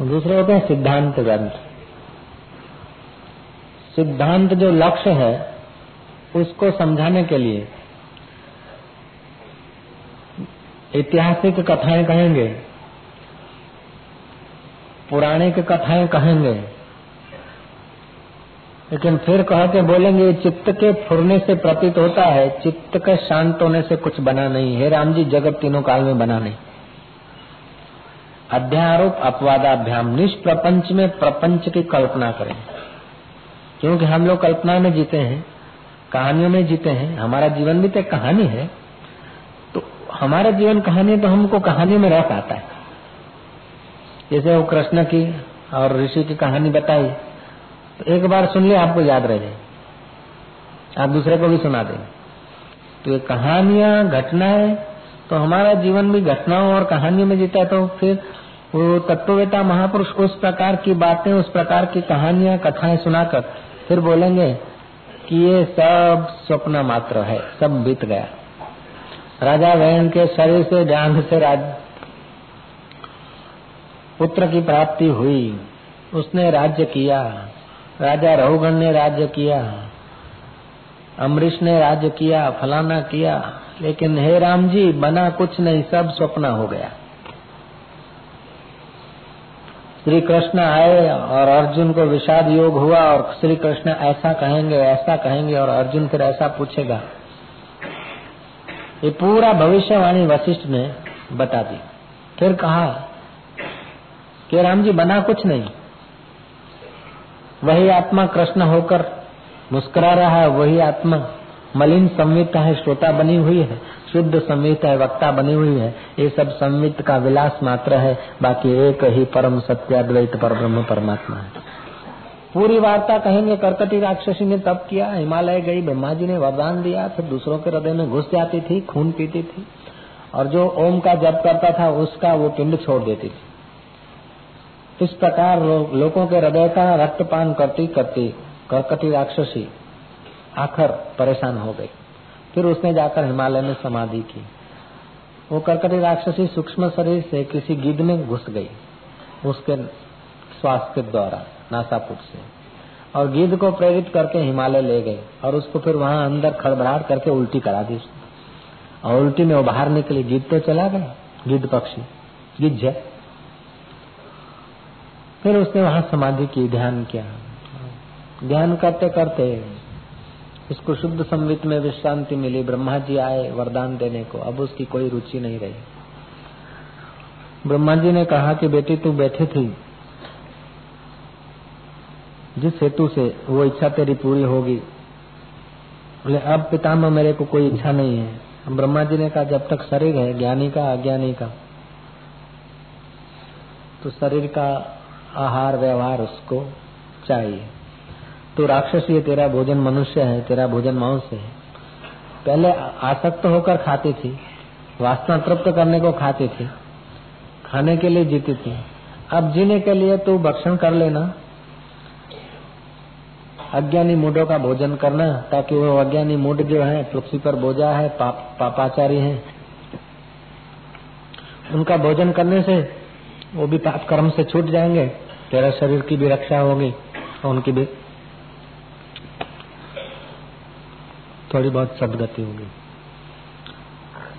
दूसरे होते हैं सिद्धांत ग्रंथ। सिद्धांत जो लक्ष्य है, उसको समझाने के लिए ऐतिहासिक कथाएँ कहेंगे, पुराणिक कथाएँ कहेंगे, लेकिन फिर कह के बोलेंगे, चित्त के फुरने से प्रतीत होता है, चित्त के शांत होने से कुछ बना नहीं है राम जी, जगत तीनों काल में बना नहीं। अध्यारोप अपवादाभ्याम, निष्प्रपंच में प्रपंच की कल्पना करें। क्योंकि हम लोग कल्पना में जीते हैं, कहानियों में जीते हैं, हमारा जीवन भी तो कहानी है तो हमारा जीवन कहानी तो हमको कहानी में रह पाता है। जैसे वो कृष्ण की और ऋषि की कहानी बताई तो एक बार सुन लिया आपको याद रह जाए। आप दूसरे को भी सुना दें। तो ये कहानियाँ, घटनाएँ तो हमारा जीवन भी घटनाओं और कहानियों में जीता है तो फिर वो तत्ववेता महापुरुष उस प्रकार की बातें, उस प्रकार की कहानियाँ, कथाएँ सुनाकर फिर बोलेंगे कि ये सब स्वप्न मात्र है, सब बीत गया। राजा वहन के शरीर से ध्यान से राज, पुत्र की प्राप्ति हुई। उसने राज्य किया, राजा रहुगण ने राज्य किया, अमरीश ने राज्य किया, फलाना किया, लेकिन हे राम जी, बना कुछ नहीं, सब स्वप्न हो गया। श्री कृष्ण आए और अर्जुन को विषाद योग हुआ और श्री कृष्ण ऐसा कहेंगे ऐसा कहेंगे और अर्जुन फिर ऐसा पूछेगा। ये पूरा भविष्यवाणी वशिष्ठ ने बता दी। फिर कहा, कि राम जी, बना कुछ नहीं। वही आत्मा कृष्ण होकर मुस्कुरा रहा है, वही आत्मा मलिन संविता है, श्रोता बनी हुई है। शुद्ध संवित है वक्ता बनी हुई है। ये सब संवित का विलास मात्र है बाकी एक ही परम सत्य अद्वैत पर ब्रह्म परमात्मा है। पूरी वार्ता कहेंगे करकटी राक्षसी ने तब किया हिमालय गई ब्रह्मा जी ने वरदान दिया फिर दूसरों के हृदय में घुस जाती थी खून पीती थी। और जो ओम का जप करता था उसका वो पिंड छोड़ देती थी। इस प्रकार लो, लोगों के हृदय का रक्तपान करती करती करकटी राक्षसी आखिर परेशान हो गई। फिर उसने जाकर हिमालय में समाधि की। वो करकटी राक्षसी सूक्ष्म शरीर से किसी गिद्ध में घुस गई, उसके श्वास के द्वारा नासापुट से। और गिद्ध को प्रेरित करके हिमालय ले गए और उसको फिर वहाँ अंदर खड़बड़ाहट करके उल्टी करा दी और उल्टी में वो बाहर निकली। गिद्ध तो चला गया, गिद्ध पक्षी गिद्ध फिर उसने वहाँ समाधि की, ध्यान किया। ध्यान करते करते उसको शुद्ध संवित में विश्रांति मिली ब्रह्मा जी आए वरदान देने को। अब उसकी कोई रुचि नहीं रही। ब्रह्मा जी ने कहा कि बेटी, तू बैठी थी। जिस हेतु से वो इच्छा तेरी पूरी होगी। बोले, अब पितामह मेरे को कोई इच्छा नहीं है। ब्रह्मा जी ने कहा, जब तक शरीर है, ज्ञानी का, अज्ञानी का तो शरीर का आहार, व्यवहार उसको चाहिए। तो राक्षस ये तेरा भोजन मनुष्य है तेरा भोजन मांस है। पहले आसक्त होकर खाती थी वासना तृप्त करने को खाती थी खाने के लिए जीती थी। अब जीने के लिए तू भक्षण कर लेना। अज्ञानी मूडों का भोजन करना ताकि वो अज्ञानी मूड जो है पृथ्वी पर बोझा है पाप, पापाचारी है। उनका भोजन करने से वो भी पाप कर्म से छूट जाएँगे तेरा शरीर की भी रक्षा होगी उनकी भी थोड़ी बहुत सदगति होगी।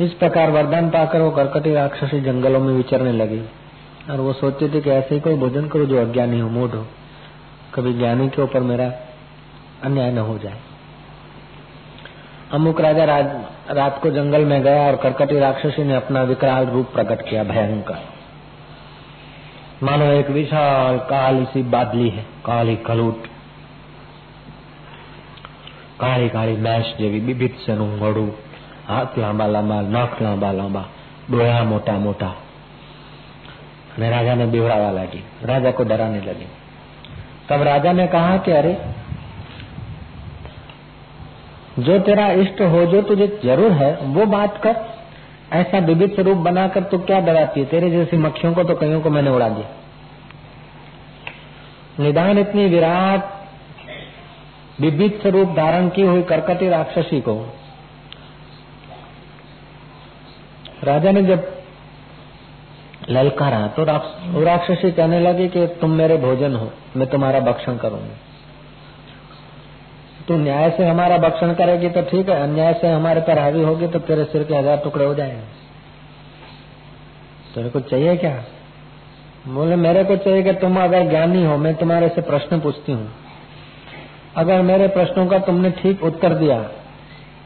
इस प्रकार वरदान पाकर वो कर्कटी राक्षसी जंगलों में विचरने लगी और वो सोचती थी कि ऐसे ही कोई भोजन करो जो अज्ञानी हो मूड हो। कभी ज्ञानी के ऊपर मेरा अन्याय न हो जाए। अमुक राजा राज, रात को जंगल में गया और कर्कटी राक्षसी ने अपना विकराल रूप प्रकट किया भयंकर। मानो एक विशाल काली सी बादली है काली कलूट। કાળી કાળી મેશ જેવી બીભત્સનું મોઢું હાથ લાંબા લાંબા નખ લાંબા લાંબા ડોળા मोटा मोटा અને राजा ने बिगड़ावा लगी राजा को डराने लगी तब राजा ने कहा कि अरे जो तेरा इष्ट हो जो तुझे जरूर है वो बात कर ऐसा विविध स्वरूप बनाकर तू क्या डराती है तेरे जैसी मक्खियों को तो कईयों को मैंने उड़ा दिया निदान इतनी विराट विविध स्वरूप धारण की हुई करकटी राक्षसी को। राजा ने जब ललकारा तो राक्षसी कहने लगी कि तुम मेरे भोजन हो, मैं तुम्हारा भक्षण करूँगी। तू न्याय से हमारा भक्षण करेगी तो ठीक है, अन्याय से हमारे पर हावी होगी तो तेरे सिर के हज़ार टुकड़े हो जाएँगे। तेरे को चाहिए क्या? बोले, मेरे को चाहिए कि तुम अगर ज्ञानी हो, मैं तुम्हारे से प्रश्न पूछती हूँ। अगर मेरे प्रश्नों का तुमने ठीक उत्तर दिया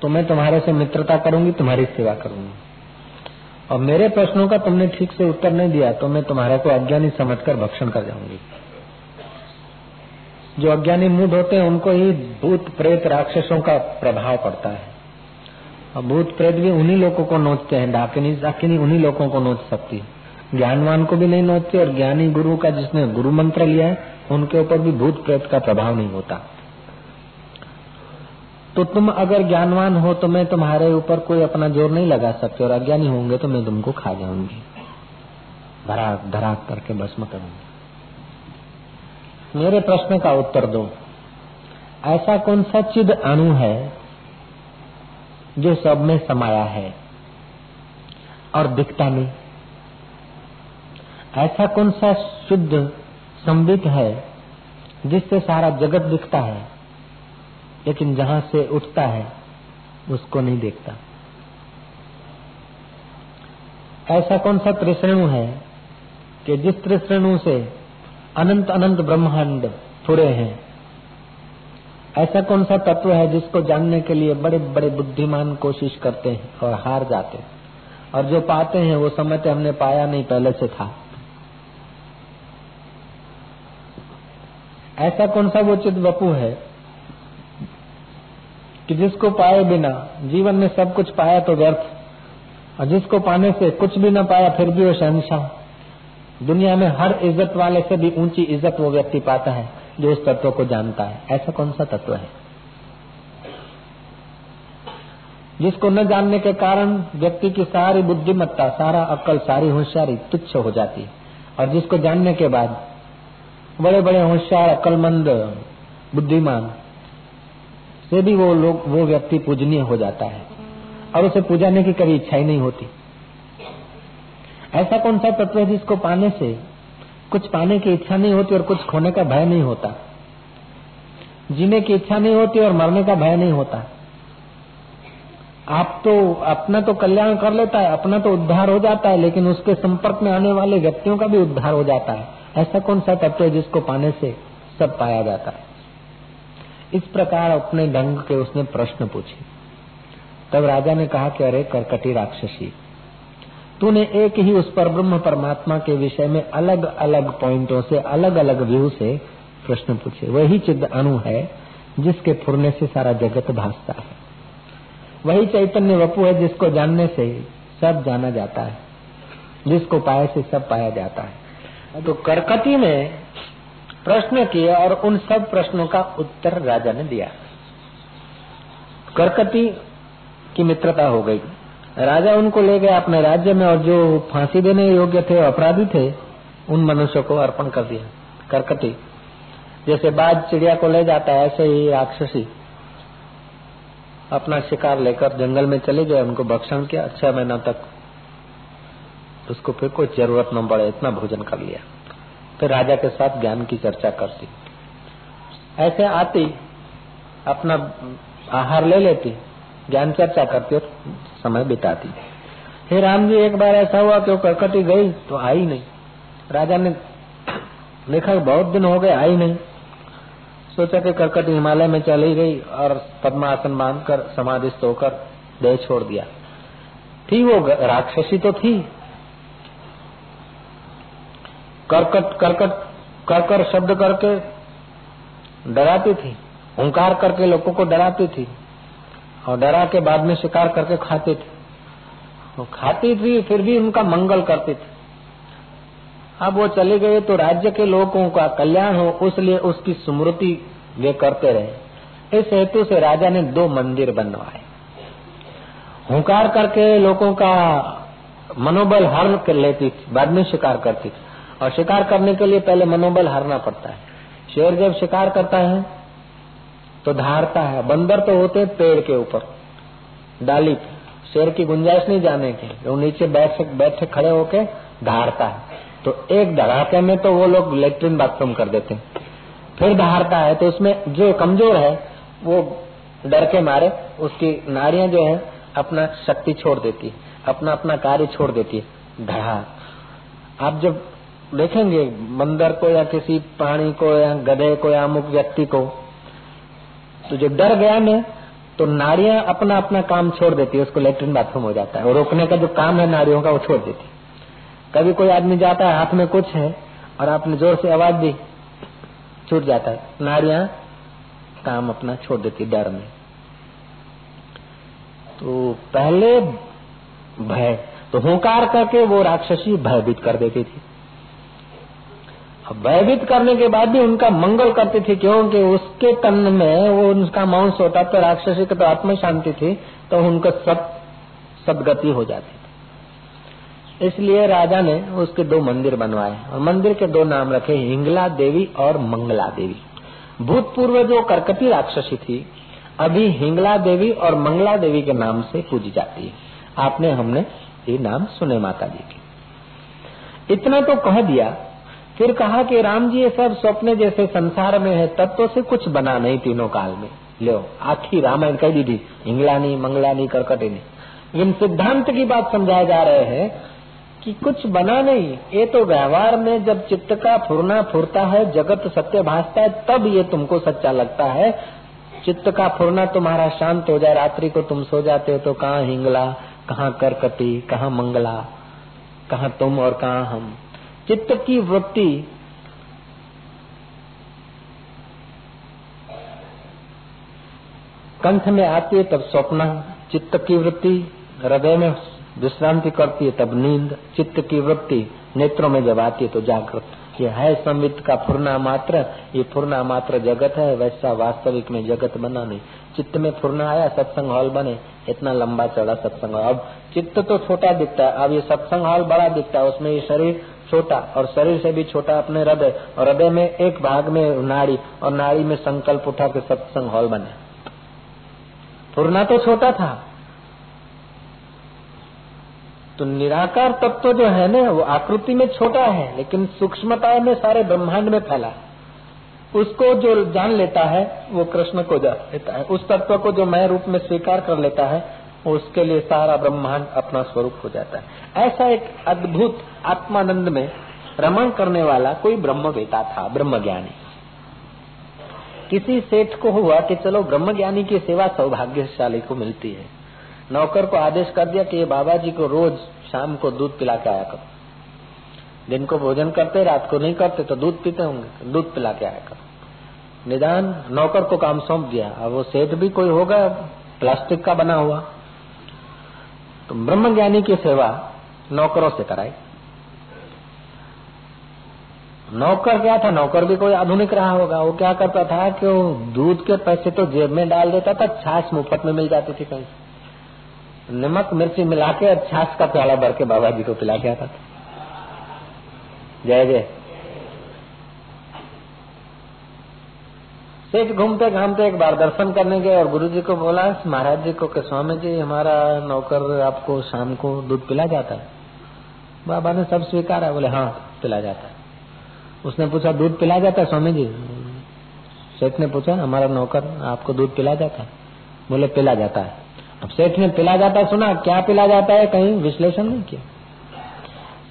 तो मैं तुम्हारे से मित्रता करूँगी, तुम्हारी सेवा करूँगी। और मेरे प्रश्नों का तुमने ठीक से उत्तर नहीं दिया तो मैं तुम्हारे को अज्ञानी समझकर भक्षण कर जाऊँगी। जो अज्ञानी मूड होते हैं, उनको ही भूत प्रेत राक्षसों का प्रभाव पड़ता है। और भूत प्रेत भी उन्हीं लोगों को नोचते हैं, डाकिनी डाकिनी उन्हीं लोगों को नोच सकती है। ज्ञानवान को भी नहीं नोचते, और ज्ञानी गुरु का जिसने गुरु मंत्र लिया है, उनके ऊपर भी भूत प्रेत का प्रभाव नहीं होता। तो तुम अगर ज्ञानवान हो तो मैं तुम्हारे ऊपर कोई अपना ज़ोर नहीं लगा सकते और अज्ञानी होंगे तो मैं तुमको खा जाऊँगी। धराक धराक करके भस्म करूँगी। मेरे प्रश्न का उत्तर दो। ऐसा कौन सा चिद अणु है जो सब में समाया है और दिखता नहीं? ऐसा कौन सा शुद्ध संबित है जिससे सारा जगत दिखता है? लेकिन जहाँ से उठता है, उसको नहीं देखता। ऐसा कौन सा त्रिश्रेणु है कि जिस त्रिश्रेणु से अनंत अनंत ब्रह्मांड फुरे हैं? ऐसा कौन सा तत्व है जिसको जानने के लिए बड़े बड़े बुद्धिमान कोशिश करते हैं और हार जाते हैं? और जो पाते हैं, वो समझते हमने पाया नहीं पहले से था। ऐसा कौन सा वो चित वपु है कि जिसको पाए बिना, जीवन में सब कुछ पाया तो व्यर्थ। और जिसको पाने से कुछ भी न पाया, फिर भी वो शहनशाह। दुनिया में हर इज़्ज़त वाले से भी ऊँची इज़्ज़त वो व्यक्ति पाता है, जो उस तत्व को जानता है। ऐसा कौन सा तत्व है? जिसको न जानने के कारण व्यक्ति की सारी बुद्धिमत्ता, सारा अक्ल सारी होशियारी तुच्छ हो जाती है। और जिसको जानने के बाद बड़े बड़े होशियार अक्लमंद बुद्धिमान से भी वो लोग, वो व्यक्ति पूजनीय हो जाता है। और उसे पूजाने की कभी इच्छा ही नहीं होती। ऐसा कौन सा तत्व है जिसको पाने से कुछ पाने की इच्छा नहीं होती और कुछ खोने का भय नहीं होता? जीने की इच्छा नहीं होती और मरने का भय नहीं होता। आप तो अपना तो कल्याण कर लेता है, अपना तो उद्धार हो जाता है, लेकिन उसके संपर्क में आने वाले व्यक्तियों का भी उद्धार हो जाता है। ऐसा कौन सा तत्व है जिसको पाने से सब पाया जाता है? इस प्रकार अपने ढंग के उसने प्रश्न पूछे। तब राजा ने कहा कि अरे करकटी राक्षसी, तूने एक ही उस पर ब्रह्म परमात्मा के विषय में अलग अलग पॉइंटों से अलग अलग व्यू से प्रश्न पूछे। वही चिद अणु है जिसके फुरने से सारा जगत भासता है। वही चैतन्य वपु है जिसको जानने से सब जाना जाता है, जिसको पाए से सब पाया जाता है। तो करकटी में प्रश्न किए और उन सब प्रश्नों का उत्तर राजा ने दिया। करकटी की मित्रता हो गई। राजा उनको ले गया अपने राज्य में और जो फांसी देने योग्य थे, अपराधी थे, उन मनुष्यों को अर्पण कर दिया। करकटी, जैसे बाज चिड़िया को ले जाता है, ऐसे ही राक्षसी अपना शिकार लेकर जंगल में चले गए, उनको भक्षण किया। छह महीना तक उसको फिर कोई ज़रूरत न पड़े, इतना भोजन कर लिया। राजा के साथ ज्ञान की चर्चा करती। ऐसे आती, अपना आहार ले लेती, ज्ञान चर्चा करती और समय बिताती। फिर राम जी, एक बार ऐसा हुआ कि वो करकटी गई तो आई नहीं। राजा ने देखा बहुत दिन हो गए, आई नहीं। सोचा कि करकटी हिमालय में चली गई और पद्मासन बांधकर, समाधिस्थ होकर देह छोड़ दिया। थी वो राक्षसी तो थी करकट करकट कर शब्द करके डराती थी। ओंकार करके लोगों को डराती थी और डरा के बाद में शिकार करके खाती थी। वो खाती थी, फिर भी उनका मंगल करती थी। अब वो चले गए तो राज्य के लोगों का कल्याण हो, उसलिए उसकी स्मृति वे करते रहे। इस हेतु से राजा ने दो मंदिर बनवाए। हुकार करके लोगों का मनोबल हर कर लेती थी, बाद में शिकार करती थी। और शिकार करने के लिए पहले मनोबल हारना पड़ता है। शेर जब शिकार करता है तो धारता है। बंदर तो होते हैं पेड़ के ऊपर, डाली शेर की गुंजाइश नहीं जाने की वो नीचे बैठ, बैठे खड़े होके धारता है। तो एक धड़ाके में तो वो लोग लेट्रिन बाथरूम कर देते हैं। फिर धारता है तो उसमें जो कमज़ोर है, वो डर के मारे, उसकी नाड़ियाँ जो है, अपना शक्ति छोड़ देती है। अपना अपना कार्य छोड़ देती है। धड़ा आप जब देखेंगे, बंदर को या किसी प्राणी को या गधे को या अमुक व्यक्ति को। तो जो डर गया ना तो नाड़ियाँ अपना अपना काम छोड़ देती है उसको लेटरिन बाथरूम हो जाता है। और रोकने का जो काम है नाड़ियों का, वो छोड़ देती। कभी कोई आदमी जाता है, हाथ में कुछ है, और आपने ज़ोर से आवाज़ दी, छूट जाता है। नाड़ियाँ काम अपना छोड़ देती डर में। तो पहले भय तो हुकार करके वो राक्षसी भयभीत कर देती थी। भयभीत करने के बाद भी उनका मंगल करती थी, क्योंकि उसके तन में वो उनका मांस होता तो राक्षसी की तो आत्म शांति थी तो उनका सब सदगति हो जाती थी। इसलिए राजा ने उसके दो मंदिर बनवाए, और मंदिर के दो नाम रखे, हिंगला देवी और मंगला देवी। भूतपूर्व जो करकटी राक्षसी थी, अभी हिंगला देवी और मंगला देवी के नाम से पूजी जाती है। आपने, हमने ये नाम सुने माता जी के। इतना तो कह दिया फिर कहा कि राम जी, ये सब स्वप्न जैसे संसार में है, तत्व से कुछ बना नहीं तीनों काल में। लो, आखिर रामायण कह दी थी इंगलानी मंगलानी करकटेनी इन सिद्धांत की बात समझाए जा रहे हैं कि कुछ बना नहीं। ये तो व्यवहार में जब चित्त का फुरना फुरता है, जगत सत्य भासता है, तब ये तुमको सच्चा लगता है। चित्त का फुरना तुम्हारा शांत हो जाए, रात्रि को तुम सो जाते हो तो कहाँ हिंगला, कहाँ करकटी, कहाँ मंगला, कहाँ तुम और कहाँ हम। चित्त की वृत्ति कंठ में आती है, तब स्वप्न, चित्त की वृत्ति, हृदय में विश्रांति करती है, तब नींद, चित्त की वृत्ति, नेत्रों में जब आती है तो जागृत ये है। संवित का फुरना मात्र, ये फुरना मात्र जगत है, वैसा वास्तविक में जगत बना नहीं। चित्त में फुरना आया, सत्संग हॉल बने, इतना लंबा चौड़ा सत्संग। अब चित्त तो छोटा दिखता है, अब ये सत्संग हॉल बड़ा दिखता है, उसमें ये शरीर छोटा और शरीर से भी छोटा अपने हृदय और हृदय में एक भाग में नाड़ी और नाड़ी में संकल्प उठा के सत्संग हॉल बने। फुरना तो छोटा था। तो निराकार तत्व जो है ना, वो आकृति में छोटा है, लेकिन सूक्ष्मता में सारे ब्रह्मांड में फैला है। उसको जो जान लेता है, वो कृष्ण को जान लेता है। उस तत्व को जो मैं रूप में स्वीकार कर लेता है उसके लिए सारा ब्रह्मांड अपना स्वरूप हो जाता है। ऐसा एक अद्भुत आत्मानंद में रमण करने वाला कोई ब्रह्म बेटा था ब्रह्म ज्ञानी किसी सेठ को हुआ कि चलो ब्रह्म ज्ञानी की सेवा सौभाग्यशाली को मिलती है। नौकर को आदेश कर दिया कि ये बाबा जी को रोज शाम को दूध पिला के आया करो। दिन को भोजन करते, रात को नहीं करते तो दूध पीते होंगे, दूध पिला के आया करो। निदान नौकर को काम सौंप दिया। अब वो सेठ भी कोई होगा, प्लास्टिक का बना हुआ। तो ब्रह्म ज्ञानी की सेवा नौकरों से कराई। नौकर क्या था? नौकर भी कोई आधुनिक रहा होगा। वो क्या करता था कि वो दूध के पैसे तो जेब में डाल देता था, छाछ मुफ़्त में मिल जाती थी कहीं। नमक, मिर्ची मिला के छाछ का प्याला भर के बाबा जी को पिला आता था। जय जय। सेठ घूमते घामते एक बार दर्शन करने गए और गुरु जी को बोला, महाराज जी को कि स्वामी जी, हमारा नौकर आपको शाम को दूध पिला जाता है। बाबा ने सब स्वीकारा, बोले हाँ पिला जाता है। उसने पूछा, दूध पिला जाता है स्वामी जी? सेठ ने पूछा, हमारा नौकर आपको दूध पिला जाता है। बोले, पिला जाता है। अब सेठ ने, पिला जाता है? सुना, क्या पिला जाता है? कहीं विश्लेषण नहीं किया।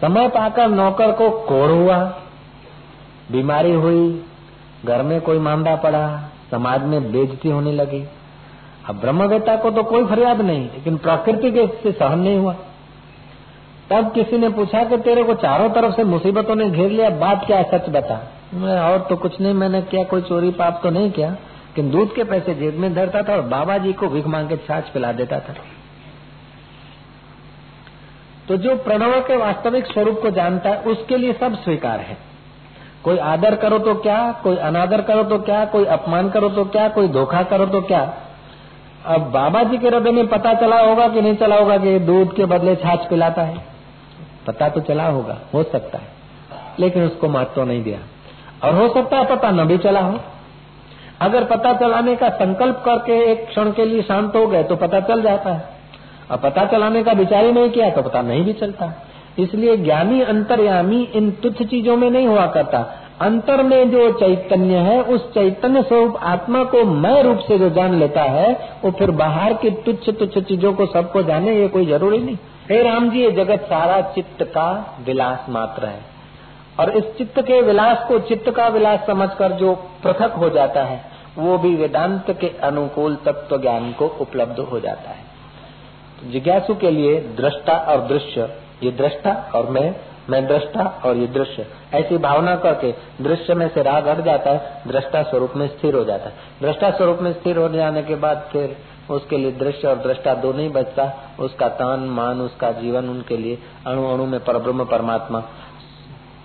समय पाकर नौकर को कोड़ हुआ, बीमारी हुई घर में कोई मामला पड़ा, समाज में बेजती होने लगी। अब ब्रह्मवेता को तो कोई फरियाद नहीं, लेकिन प्रकृति के से सहन नहीं हुआ। तब किसी ने पूछा कि तेरे को चारों तरफ़ से मुसीबतों ने घेर लिया, बात क्या है, सच बता। मैं और तो कुछ नहीं, मैंने क्या, कोई चोरी पाप तो नहीं किया, लेकिन दूध के पैसे जेब में धरता था और बाबा जी को भिख मांग के छाछ पिला देता था। तो जो प्रणव के वास्तविक स्वरूप को जानता है, उसके लिए सब स्वीकार है। कोई आदर करो तो क्या? कोई अनादर करो तो क्या? कोई अपमान करो तो क्या? कोई धोखा करो तो क्या? अब बाबा जी के हृदय में पता चला होगा कि नहीं चला होगा कि दूध के बदले छाछ पिलाता है। पता तो चला होगा, हो सकता है, लेकिन उसको महत्व तो नहीं दिया। और हो सकता है पता न भी चला हो। अगर पता चलाने का संकल्प करके एक क्षण के लिए शांत हो गए तो पता चल जाता है। और पता चलाने का विचार ही नहीं किया तो पता नहीं भी चलता। इसलिए ज्ञानी अंतर्यामी इन तुच्छ चीज़ों में नहीं हुआ करता। अंतर में जो चैतन्य है, उस चैतन्य स्वरूप आत्मा को मैं रूप से जो जान लेता है, वो फिर बाहर की तुच्छ तुच्छ चीज़ों को सबको जाने, ये कोई ज़रूरी नहीं। हे राम जी, ये जगत सारा चित्त का विलास मात्र है। और इस चित्त के विलास को चित्त का विलास समझकर जो पृथक हो जाता है, वो भी वेदांत के अनुकूल तत्व ज्ञान को उपलब्ध हो जाता है। तो जिज्ञासु के लिए दृष्टा और दृश्य ये दृष्टा और मैं मैं दृष्टा और ये दृश्य। ऐसी भावना करके दृश्य में से राग हट जाता है, दृष्टा स्वरूप में स्थिर हो जाता है। दृष्टा स्वरूप में स्थिर हो जाने के बाद फिर उसके लिए दृश्य और दृष्टा दो नहीं बचता। उसका तन, मान, उसका जीवन, उनके लिए अणु अणु में परब्रह्म, परमात्मा।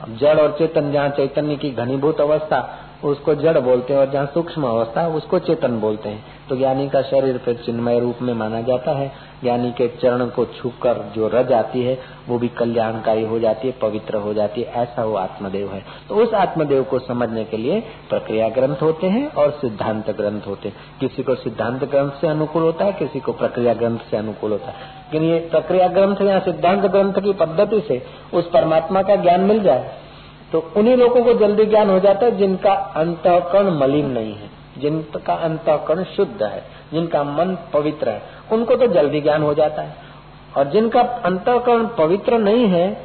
जड़ और चेतन, जहाँ चैतन्य की घनीभूत अवस्था उसको जड़ बोलते हैं और जहाँ सूक्ष्म अवस्था उसको चेतन बोलते हैं। तो ज्ञानी का शरीर फिर चिन्मय रूप में माना जाता है। ज्ञानी के चरण को छूकर जो रज आती है, वो भी कल्याणकारी हो जाती है, पवित्र हो जाती है, ऐसा वो आत्मदेव है। तो उस आत्मदेव को समझने के लिए प्रक्रिया ग्रंथ होते हैं और सिद्धांत ग्रंथ होते हैं। किसी को सिद्धांत ग्रंथ से अनुकूल होता है, किसी को प्रक्रिया ग्रंथ से अनुकूल होता है। लेकिन ये प्रक्रिया ग्रंथ या सिद्धांत ग्रंथ की पद्धति से उस परमात्मा का ज्ञान मिल जाए तो उन्हीं लोगों को जल्दी ज्ञान हो जाता है जिनका अंतकरण मलिन नहीं है, जिनका अंतकरण शुद्ध है, जिनका मन पवित्र है, उनको तो जल्दी ज्ञान हो जाता है। और जिनका अंतकरण पवित्र नहीं है,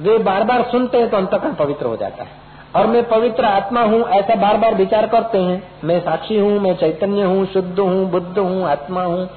वे बार बार सुनते हैं तो अंतकरण पवित्र हो जाता है। और मैं पवित्र आत्मा हूँ, ऐसा बार बार विचार करते हैं, मैं साक्षी हूँ, मैं चैतन्य हूँ, शुद्ध हूँ, बुद्ध हूँ, आत्मा हूँ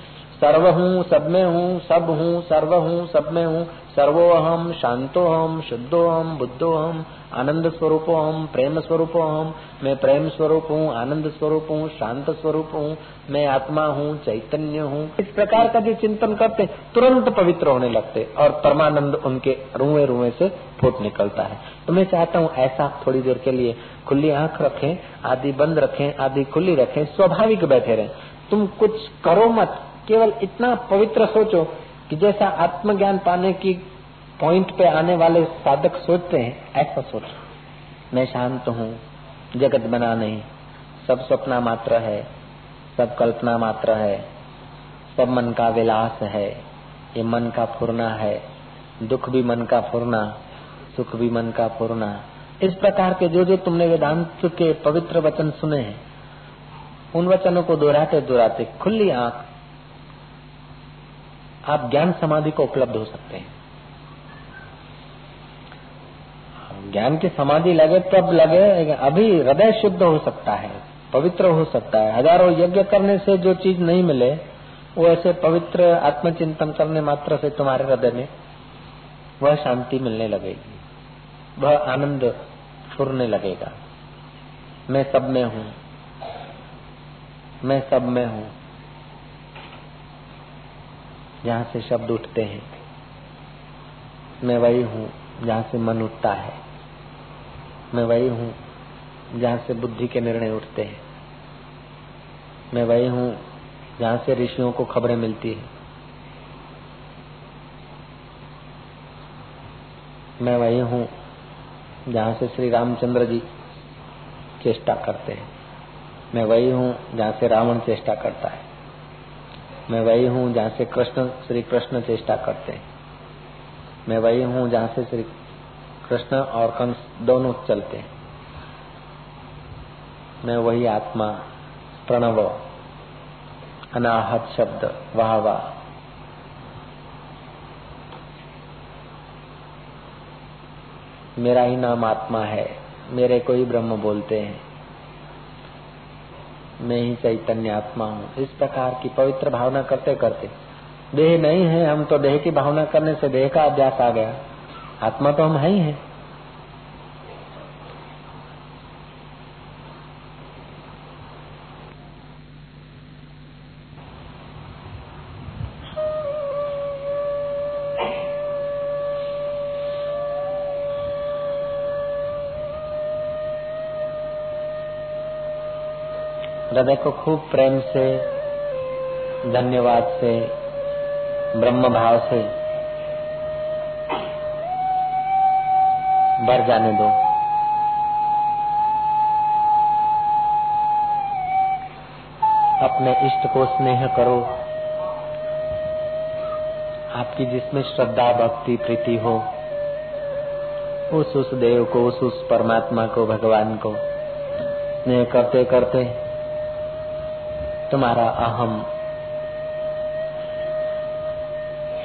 सर्व हूँ, सब में हूँ, सब हूँ, सर्व हूँ, सब में हूँ। सर्वोहम हम शुद्धोहम बुद्धोहम आनंद स्वरूप हम प्रेम स्वरूप हम मैं प्रेम स्वरूप हूँ, आनंद स्वरूप हूँ, शांत स्वरूप हूँ। मैं आत्मा हूँ, चैतन्य हूँ। इस प्रकार का जो चिंतन करते, तुरंत पवित्र होने लगते और परमानंद उनके रुए रुए से फूट निकलता है। तो मैं चाहता हूँ ऐसा थोड़ी देर के लिए खुली आँख रखें, आदि बंद रखें, आदि खुली रखें, स्वाभाविक बैठे रहें। तुम कुछ करो मत। केवल इतना पवित्र सोचो कि जैसा आत्मज्ञान पाने की पॉइंट पे आने वाले साधक सोचते हैं, ऐसा सोचो। मैं शांत हूँ, जगत बना नहीं, सब सपना मात्र है, सब कल्पना मात्र है, सब मन का विलास है, ये मन का फुरना है, दुख भी मन का फुरना, सुख भी मन का फुरना। इस प्रकार के जो जो तुमने वेदांत के पवित्र वचन सुने हैं, उन वचनों को दोहराते दोहराते खुली आँख आप ज्ञान समाधि को उपलब्ध हो सकते हैं। ज्ञान की समाधि लगे तब लगे अभी हृदय शुद्ध हो सकता है, पवित्र हो सकता है। हज़ारों यज्ञ करने से जो चीज़ नहीं मिले, वो ऐसे पवित्र आत्मचिंतन करने मात्र से तुम्हारे हृदय में वह शांति मिलने लगेगी, वह आनंद फुरने लगेगा। मैं सब में हूँ, मैं सब में हूँ। जहाँ से शब्द उठते हैं। मैं वही हूँ जहाँ से मन उठता है। मैं वही हूँ जहाँ से बुद्धि के निर्णय उठते हैं। मैं वही हूँ जहाँ से ऋषियों को खबरें मिलती है। मैं वही हूँ जहाँ से श्री रामचंद्र जी चेष्टा करते हैं। मैं वही हूँ जहाँ से रावण चेष्टा करता है। मैं वही हूँ जहाँ से कृष्ण, श्री कृष्ण चेष्टा करते हैं। मैं वही हूँ जहाँ से श्री कृष्ण और कंस दोनों चलते हैं। मैं वही आत्मा, प्रणव, अनाहत शब्द वाह वाह मेरा ही नाम आत्मा है, मेरे को ही ब्रह्म बोलते हैं। मैं ही चैतन्य आत्मा हूँ। इस प्रकार की पवित्र भावना करते करते, देह नहीं है, हम तो देह की भावना करने से देह का अभ्यास आ गया। आत्मा तो हम है ही है। हृदय को खूब प्रेम से, धन्यवाद से ब्रह्म भाव से भर जाने दो। अपने इष्ट को स्नेह करो। आपकी जिसमें श्रद्धा, भक्ति, प्रीति हो, उस उस देव को, उस उस परमात्मा को, भगवान को, स्नेह करते करते तुम्हारा अहम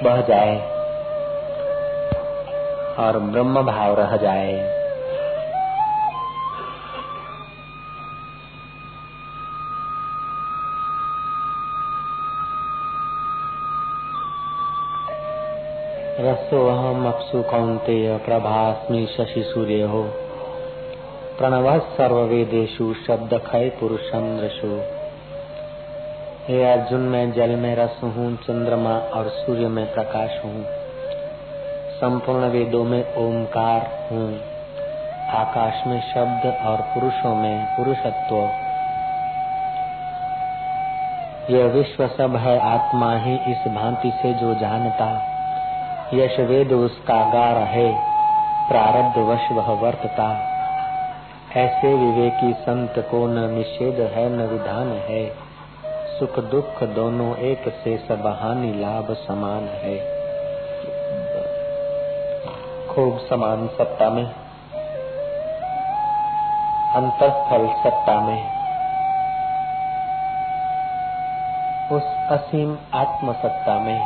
बह जाए और ब्रह्म भाव रह जाए। रसोऽहम् अप्सु कौन्तेय प्रभास्मि शशि सूर्य हो प्रणव सर्ववेदेशु शब्द खय पुरुषम दृशु हे अर्जुन, मैं जल में रस हूँ, चंद्रमा और सूर्य में प्रकाश हूँ। संपूर्ण वेदों में ओमकार हूँ। आकाश में शब्द और पुरुषों में पुरुषत्व। यह विश्व सब है, आत्मा ही इस भांति से जो जानता। यश वेद उसका गार है, प्रारब्ध वश वह वर्तता। ऐसे विवेकी संत को न निषेध है, न विधान है। सुख दुख दोनों एक से सब हानि लाभ समान है। खूब समान सत्ता में, अंतस्थल सत्ता में। उस असीम आत्म सत्ता में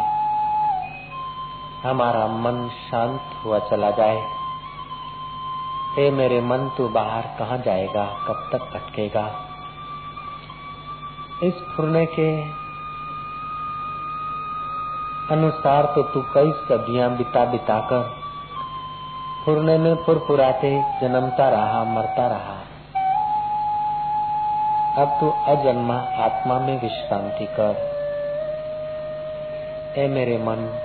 हमारा मन शांत हुआ चला जाए। हे मेरे मन, तू बाहर कहाँ जाएगा? कब तक अटकेगा इस फुरने के अनुसार तो तू कई सदियाँ बिता बिता कर फुरने में फुरफुराते, जन्मता रहा, मरता रहा। अब तू अजन्मा आत्मा में विश्रांति कर। ए मेरे मन,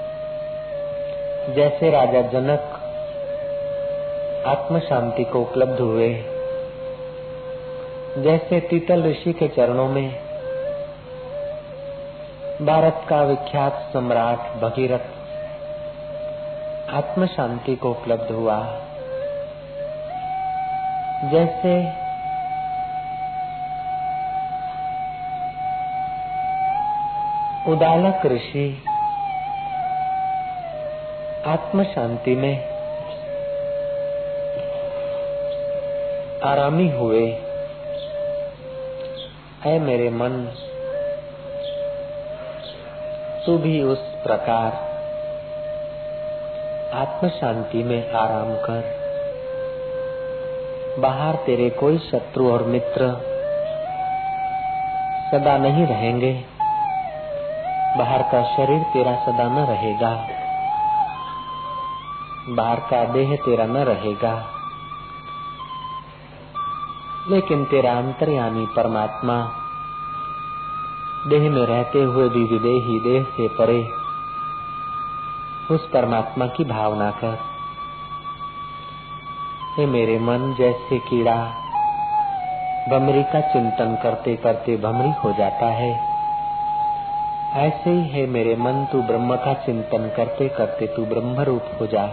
जैसे राजा जनक आत्म शांति को उपलब्ध हुए, जैसे तीतल ऋषि के चरणों में भारत का विख्यात सम्राट भगीरथ। आत्म शांति को उपलब्ध हुआ। जैसे उदालक ऋषि आत्म शांति में आरामी हुए है मेरे मन तू भी उस प्रकार आत्म शांति में आराम कर। बाहर तेरे कोई शत्रु और मित्र सदा नहीं रहेंगे। बाहर का शरीर तेरा सदा न रहेगा। बाहर का देह तेरा न रहेगा। लेकिन तेरा अंतर्यामी परमात्मा देह में रहते हुए भी विदेही देह से परे उस परमात्मा की भावना कर। हे मेरे मन, जैसे कीड़ा भमरी का चिंतन करते करते भमरी हो जाता है, ऐसे ही है मेरे मन, तू ब्रह्म का चिंतन करते करते तू ब्रह्म रूप हो जा।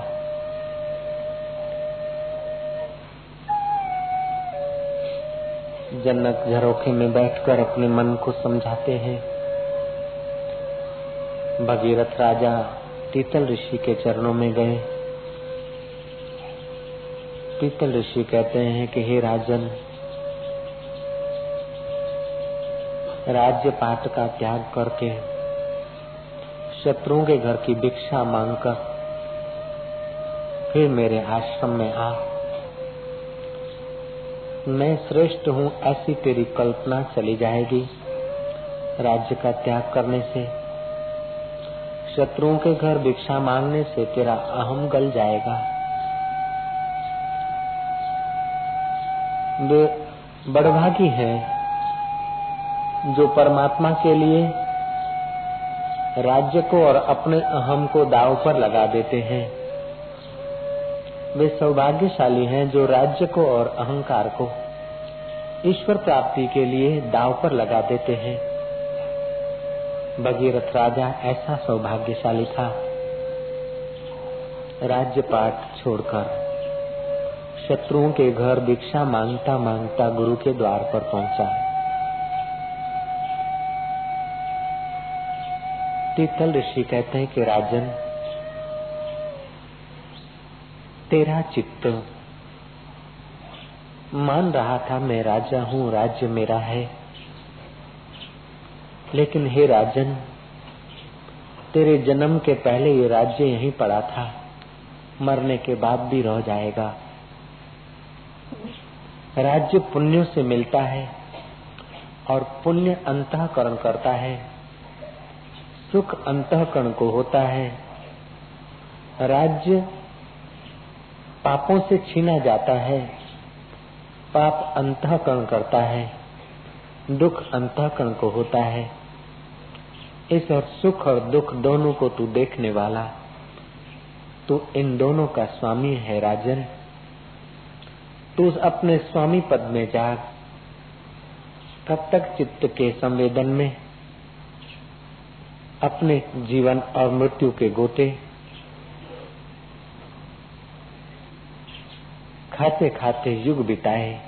जनक झरोखे में बैठकर अपने मन को समझाते हैं। भगीरथ राजा तीतल ऋषि के चरणों में गए। तीतल ऋषि कहते हैं कि, हे राजन राज्य पाठ का त्याग करके शत्रुओं के घर की भिक्षा मांगकर फिर मेरे आश्रम में आ। मैं श्रेष्ठ हूँ ऐसी तेरी कल्पना चली जाएगी। राज्य का त्याग करने से, शत्रुओं के घर भिक्षा मांगने से तेरा अहम गल जाएगा। बड़भागी है जो परमात्मा के लिए राज्य को और अपने अहम को दाव पर लगा देते हैं। वे सौभाग्यशाली हैं जो राज्य को और अहंकार को ईश्वर प्राप्ति के लिए दाव पर लगा देते हैं। भगीरथ राजा ऐसा सौभाग्यशाली था। राज्य पाठ छोड़कर शत्रुओं के घर भिक्षा माँगता माँगता गुरु के द्वार पर पहुँचा। तीतल ऋषि कहते हैं कि राजन तेरा चित्त। मान रहा था मैं राजा हूँ, राज्य मेरा है। लेकिन हे राजन, तेरे जन्म के पहले ये राज्य यहीं पड़ा था। मरने के बाद भी रह जाएगा। राज्य पुण्यों से मिलता है और पुण्य अंतकरण करता है। सुख अंतकरण को होता है। राज्य पापों से छीना जाता है, पाप अंतकरण करता है, दुख अंतकरण को होता है। इस और सुख और दुख दोनों को तू देखने वाला, तू इन दोनों का स्वामी है राजन। तू अपने स्वामी पद में जाग तब तक चित्त के संवेदन में, अपने जीवन और मृत्यु के गोते खाते खाते युग बिताए।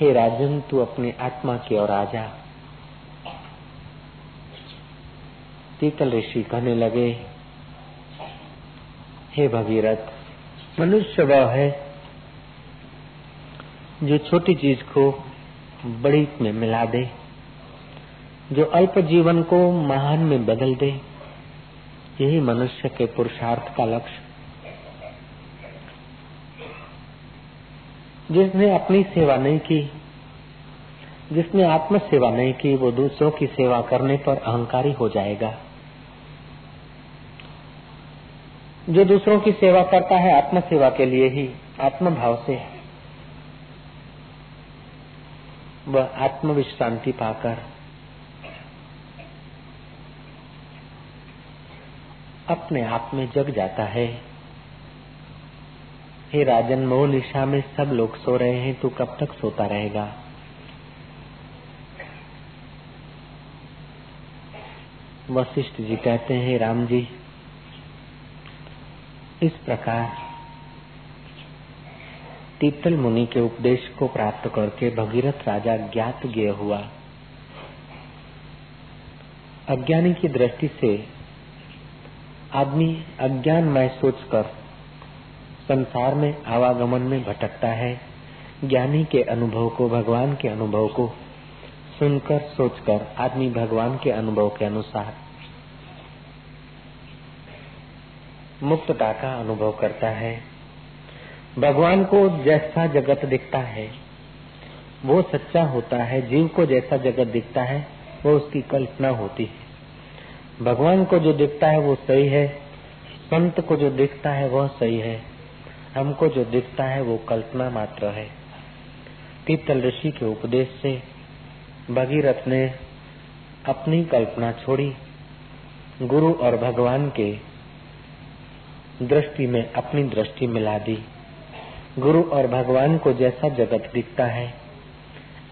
हे राजन, तू अपनी आत्मा की ओर आ जा। तीतल ऋषि कहने लगे, हे भगीरथ, मनुष्य वह है जो छोटी चीज़ को बड़ी में मिला दे, जो अल्प जीवन को महान में बदल दे। यही मनुष्य के पुरुषार्थ का लक्ष्य जिसने अपनी सेवा नहीं की, जिसने आत्म सेवा नहीं की, वो दूसरों की सेवा करने पर अहंकारी हो जाएगा। जो दूसरों की सेवा करता है आत्म सेवा के लिए ही आत्म भाव से वह आत्म विश्रांति पाकर अपने आप में जग जाता है। हे राजन मोह निशा में सब लोग सो रहे हैं, तू कब तक सोता रहेगा? वशिष्ठ जी कहते हैं, राम जी, इस प्रकार तीतल मुनि के उपदेश को प्राप्त करके भगीरथ राजा ज्ञात ज्ञ हुआ। अज्ञानी की दृष्टि से आदमी अज्ञानमय सोचकर संसार में, आवागमन में भटकता है। ज्ञानी के अनुभव को, भगवान के अनुभव को सुनकर, सोचकर, आदमी भगवान के अनुभव के अनुसार मुक्तता का अनुभव करता है। भगवान को जैसा जगत दिखता है, वो सच्चा होता है। जीव को जैसा जगत दिखता है, वो उसकी कल्पना होती है। भगवान को जो दिखता है, वो सही है। संत को जो दिखता है, वह सही है। हमको जो दिखता है वो कल्पना मात्र है। तीतल ऋषि के उपदेश से भगीरथ ने अपनी कल्पना छोड़ी। गुरु और भगवान के दृष्टि में अपनी दृष्टि मिला दी। गुरु और भगवान को जैसा जगत दिखता है,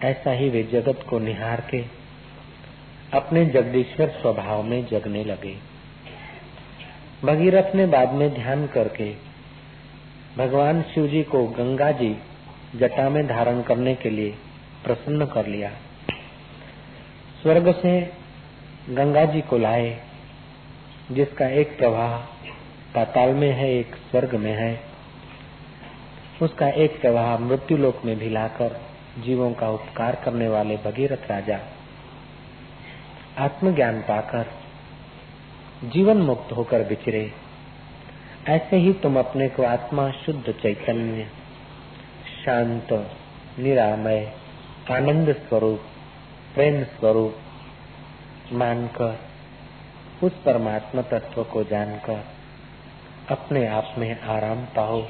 ऐसा ही वे जगत को निहार के अपने जगदीश्वर स्वभाव में जगने लगे। भगीरथ ने बाद में ध्यान करके भगवान शिव जी को गंगा जी जटा में धारण करने के लिए प्रसन्न कर लिया। स्वर्ग से गंगा जी को लाए, जिसका एक प्रवाह पाताल में है, एक स्वर्ग में है। उसका एक प्रवाह मृत्यु लोक में भी लाकर जीवों का उपकार करने वाले भगीरथ राजा आत्मज्ञान पाकर जीवन मुक्त होकर बिचरे ऐसे ही तुम अपने को आत्मा शुद्ध चैतन्य, शांत, निरामय, आनंद स्वरूप, प्रेम स्वरूप मानकर, उस परमात्मा तत्व को जानकर अपने आप में आराम पाओ।